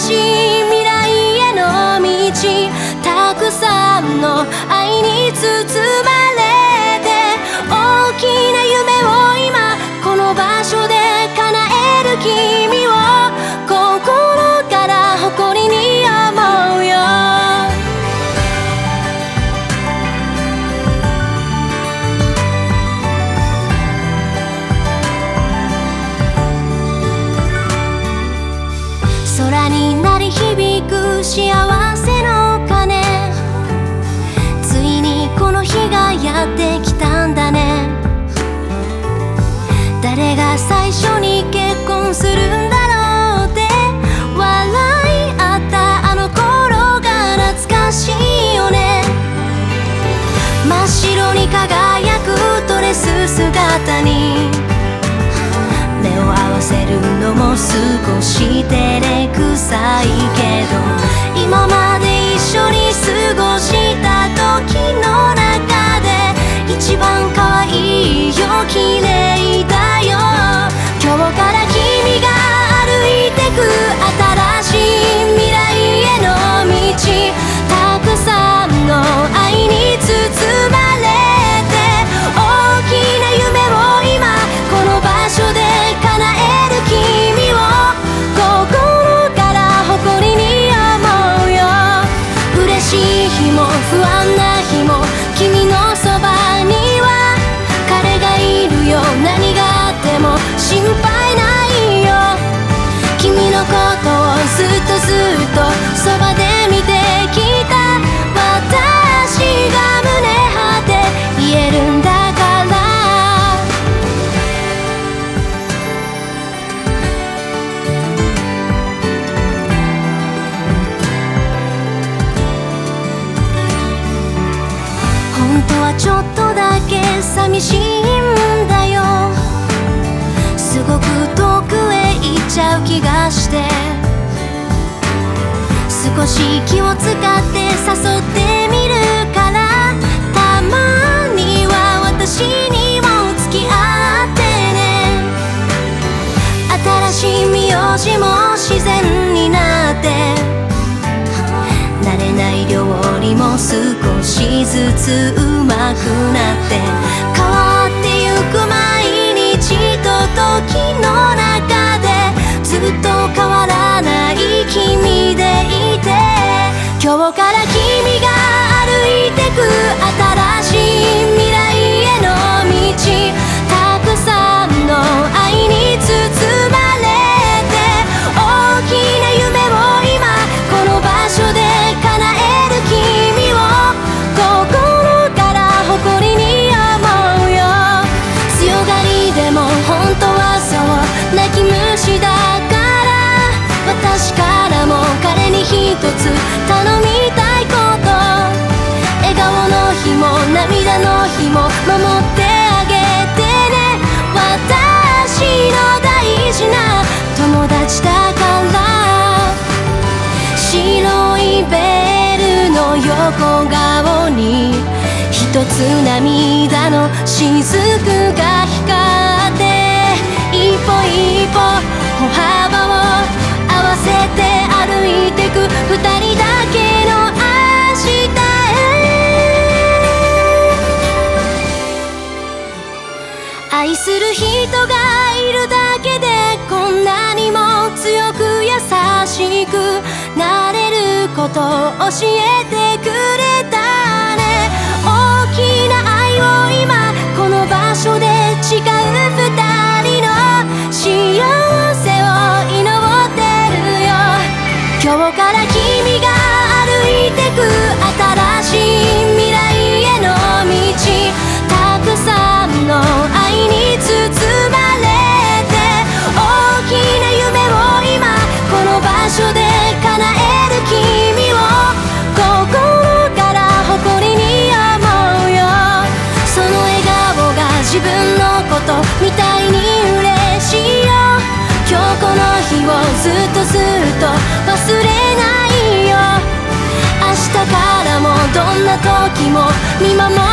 しい未来への道たくさんの愛に包まれて大きな夢を今この場所で叶える君を幸せの鐘。ついにこの日がやってきたんだね。誰が最初に結婚するんだろうって。笑い合ったあの頃が懐かしいよね。真っ白に輝くドレス姿に。目を合わせるのも少し照れくさいけど。はちょっとだけ寂しいんだよ。すごく遠くへ行っちゃう気がして。少し気を使って誘ってみるからたまには私にも付き合ってね。新しい名字も自然になって。慣れない料理も少しずつうまくなってつ頼みたいこと。笑顔の日も涙の日も守ってあげてね。私の大事な友達だから。白いベルの横顔に一つ涙の雫が光って一歩一歩歩る人がいるだけでこんなにも強く優しくなれること教えてくれからもどんな時も見守